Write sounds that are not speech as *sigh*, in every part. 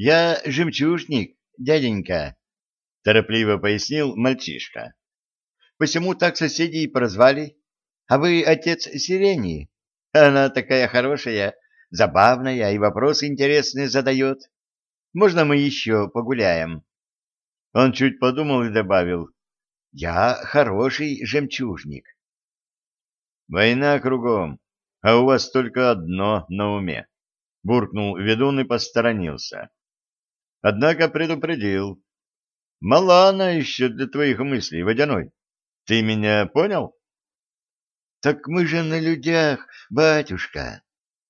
Я жемчужник, дяденька, — торопливо пояснил мальчишка. — Посему так соседи и прозвали. А вы отец Сирени. Она такая хорошая, забавная и вопросы интересные задает. Можно мы еще погуляем? Он чуть подумал и добавил. — Я хороший жемчужник. — Война кругом, а у вас только одно на уме, — буркнул ведун и посторонился. Однако предупредил. — Мала она еще для твоих мыслей, Водяной. Ты меня понял? — Так мы же на людях, батюшка.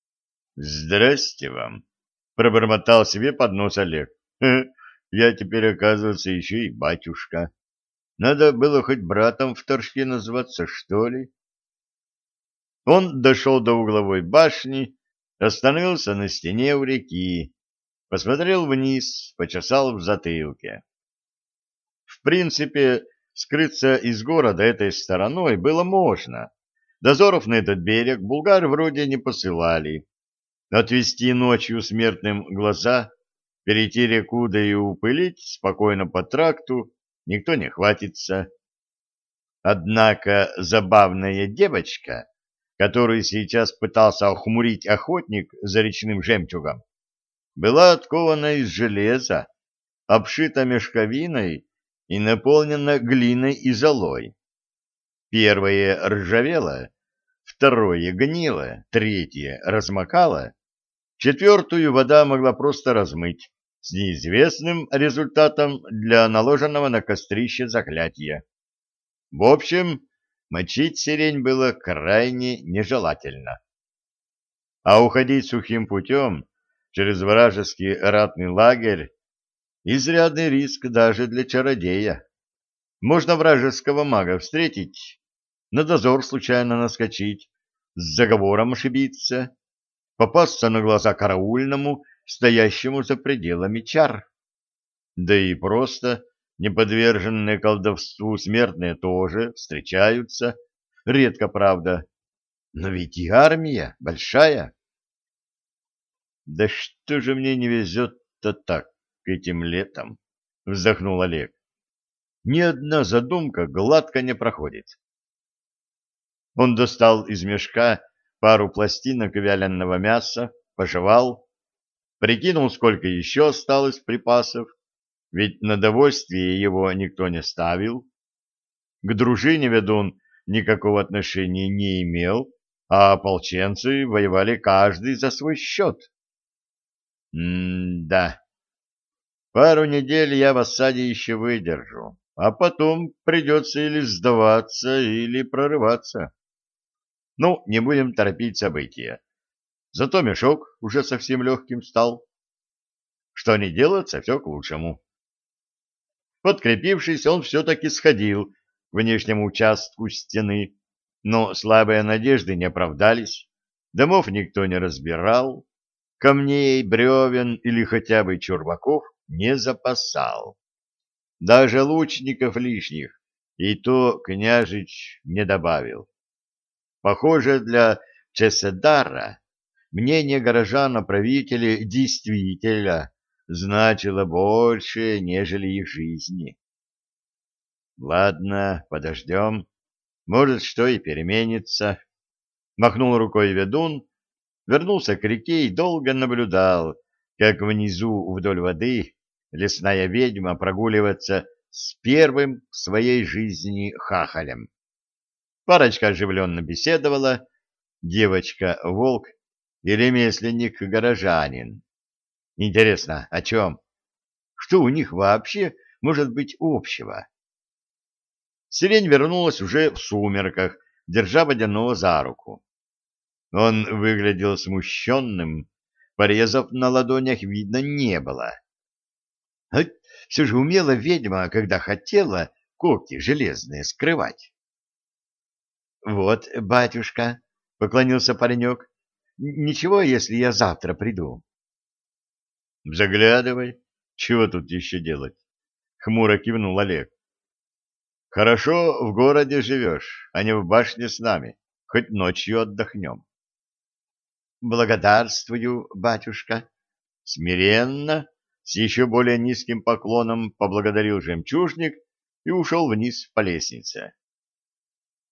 — Здрасте вам, — пробормотал себе под нос Олег. *laughs* — Я теперь, оказывается, еще и батюшка. Надо было хоть братом в торжке назваться, что ли? Он дошел до угловой башни, остановился на стене у реки, посмотрел вниз, почесал в затылке. В принципе, скрыться из города этой стороной было можно. Дозоров на этот берег булгары вроде не посылали. Отвести ночью смертным глаза, перейти реку да и упылить спокойно по тракту никто не хватится. Однако забавная девочка которую сейчас пытался охмурить охотник за речным жемчугом, была откована из железа, обшита мешковиной и наполнена глиной и золой. Первое ржавело, второе гнило, третье размокало, четвертую вода могла просто размыть с неизвестным результатом для наложенного на кострище заклятия. В общем, мочить сирень было крайне нежелательно. А уходить сухим путем через вражеский ратный лагерь — изрядный риск даже для чародея. Можно вражеского мага встретить, на дозор случайно наскочить, с заговором ошибиться, попасться на глаза караульному, стоящему за пределами чар. Да и просто Неподверженные колдовству смертные тоже встречаются, редко, правда. Но ведь и армия большая. Да что же мне не везет-то так этим летом, вздохнул Олег. Ни одна задумка гладко не проходит. Он достал из мешка пару пластинок вяленого мяса, пожевал, прикинул, сколько еще осталось припасов, ведь на довольствие его никто не ставил. К дружине ведун никакого отношения не имел, а ополченцы воевали каждый за свой счет. М-да. Пару недель я в осаде еще выдержу, а потом придется или сдаваться, или прорываться. Ну, не будем торопить события. Зато мешок уже совсем легким стал. Что не делается, все к лучшему. Подкрепившись, он все-таки сходил к внешнему участку стены, но слабые надежды не оправдались, домов никто не разбирал, камней, бревен или хотя бы чурбаков не запасал. Даже лучников лишних и то княжич не добавил. Похоже, для Чеседара мнение горожан о правителе действительно значило больше, нежели их жизни. Ладно, подождем. Может, что и переменится. Махнул рукой ведун, вернулся к реке и долго наблюдал, как внизу вдоль воды лесная ведьма прогуливается с первым в своей жизни хахалем. Парочка оживленно беседовала, девочка-волк и ремесленник-горожанин. Интересно, о чем? Что у них вообще может быть общего? Сирень вернулась уже в сумерках, держа водяного за руку. Он выглядел смущенным, порезов на ладонях видно не было. Все же умела ведьма, когда хотела, когти железные скрывать. — Вот, батюшка, — поклонился паренек, — ничего, если я завтра приду. Заглядывай. Чего тут еще делать? Хмуро кивнул Олег. Хорошо в городе живешь, а не в башне с нами. Хоть ночью отдохнем. Благодарствую, батюшка. Смиренно, с еще более низким поклоном поблагодарил жемчужник и ушел вниз по лестнице.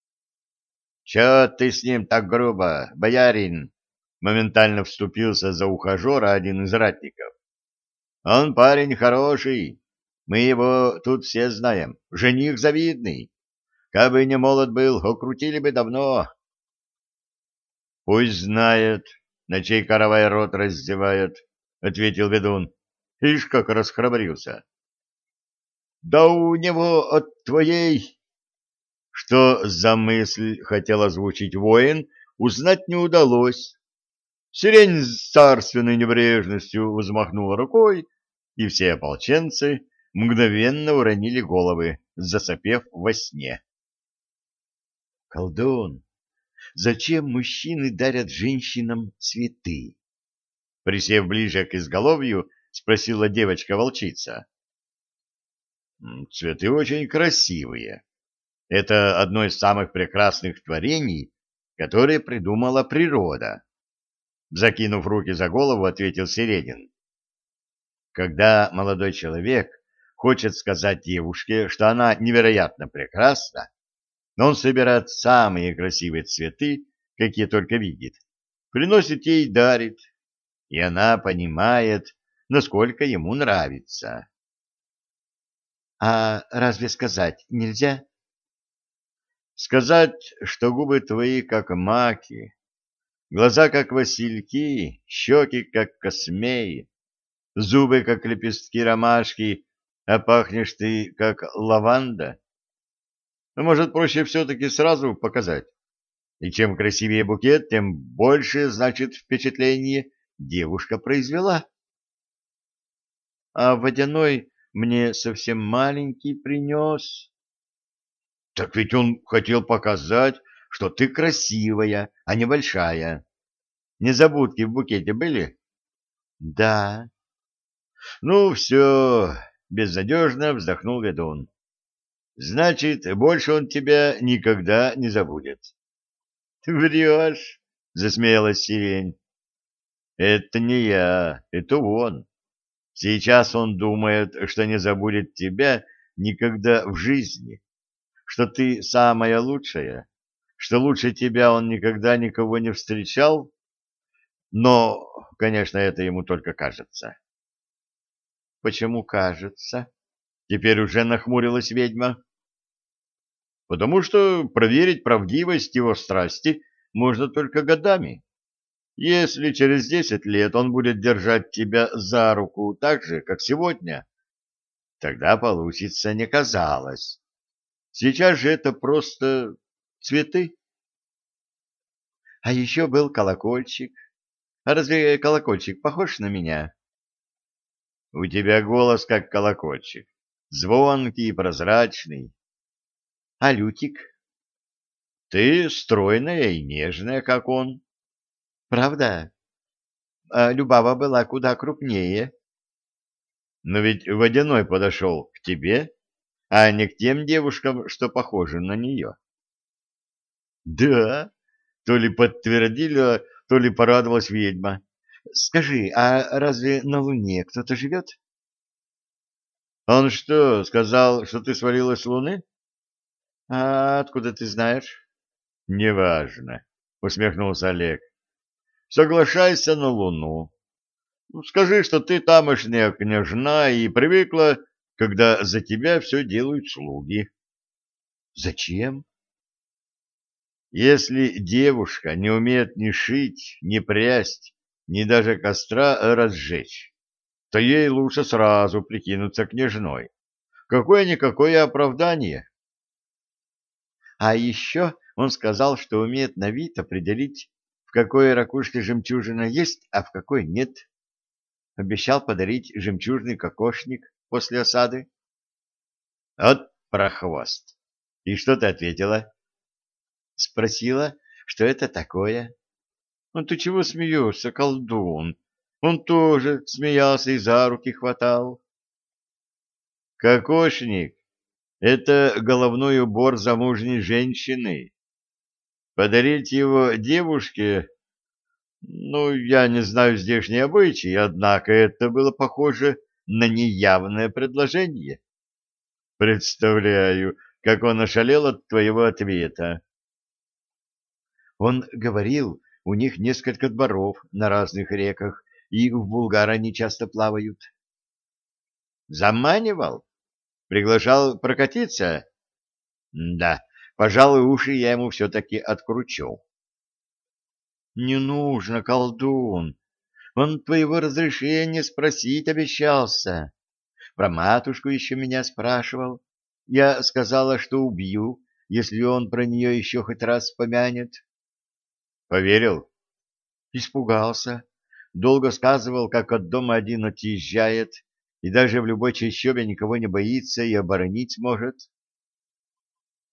— Че ты с ним так грубо, боярин? — моментально вступился за ухажера один из ратников. — Он парень хороший, мы его тут все знаем, жених завидный. Кабы не молод был, окрутили бы давно. — Пусть знает, на чей каравай рот раздевает, — ответил ведун. — Ишь, как расхрабрился. — Да у него от твоей... Что за мысль хотел озвучить воин, узнать не удалось. Сирень с царственной небрежностью взмахнула рукой, и все ополченцы мгновенно уронили головы, засопев во сне. «Колдун, зачем мужчины дарят женщинам цветы?» Присев ближе к изголовью, спросила девочка-волчица. «Цветы очень красивые. Это одно из самых прекрасных творений, которые придумала природа. Закинув руки за голову, ответил Середин. Когда молодой человек хочет сказать девушке, что она невероятно прекрасна, но он собирает самые красивые цветы, какие только видит, приносит ей и дарит, и она понимает, насколько ему нравится. — А разве сказать нельзя? — Сказать, что губы твои как маки, глаза как васильки, щеки как космеи, зубы как лепестки ромашки, а пахнешь ты как лаванда. Но, может, проще все-таки сразу показать. И чем красивее букет, тем больше, значит, впечатление девушка произвела. А водяной мне совсем маленький принес. Так ведь он хотел показать, что ты красивая, а не большая. Незабудки в букете были? Да. Ну, все, безнадежно вздохнул ведун. Значит, больше он тебя никогда не забудет. Врешь, засмеялась сирень. Это не я, это он. Сейчас он думает, что не забудет тебя никогда в жизни, что ты самая лучшая, что лучше тебя он никогда никого не встречал, но, конечно, это ему только кажется. Почему кажется? Теперь уже нахмурилась ведьма. Потому что проверить правдивость его страсти можно только годами. Если через десять лет он будет держать тебя за руку так же, как сегодня, тогда получится не казалось. Сейчас же это просто цветы. А еще был колокольчик. А разве колокольчик похож на меня? У тебя голос как колокольчик, звонкий и прозрачный. А Лютик? Ты стройная и нежная, как он. Правда? А Любава была куда крупнее. Но ведь Водяной подошел к тебе, а не к тем девушкам, что похожи на нее. Да, то ли подтвердила, то ли порадовалась ведьма. Скажи, а разве на Луне кто-то живет? Он что, сказал, что ты свалилась с Луны? А откуда ты знаешь? Неважно, усмехнулся Олег. Соглашайся на Луну. Скажи, что ты тамошняя княжна и привыкла, когда за тебя все делают слуги. Зачем? Если девушка не умеет ни шить, ни прясть, ни даже костра разжечь, то ей лучше сразу прикинуться княжной. Какое-никакое оправдание. А еще он сказал, что умеет на вид определить, в какой ракушке жемчужина есть, а в какой нет. Обещал подарить жемчужный кокошник после осады. Вот прохвост. И что ты ответила? Спросила, что это такое. Ну ты чего смеешься, колдун? Он тоже смеялся и за руки хватал. Кокошник — это головной убор замужней женщины. Подарить его девушке, ну, я не знаю здешние обычаи, однако это было похоже на неявное предложение. Представляю, как он ошалел от твоего ответа. Он говорил, у них несколько дворов на разных реках, и в Булгар они часто плавают. Заманивал? Приглашал прокатиться? Да, пожалуй, уши я ему все-таки откручу. Не нужно, колдун. Он твоего разрешения спросить обещался. Про матушку еще меня спрашивал. Я сказала, что убью, если он про нее еще хоть раз вспомянет. Поверил? Испугался. Долго сказывал, как от дома один отъезжает, и даже в любой чащобе никого не боится и оборонить сможет.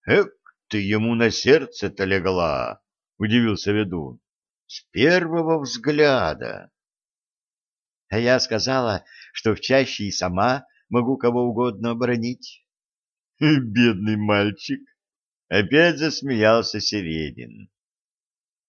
Эх, ты ему на сердце-то легла, — удивился ведун. С первого взгляда. А я сказала, что в чаще и сама могу кого угодно оборонить. Бедный мальчик. Опять засмеялся Середин.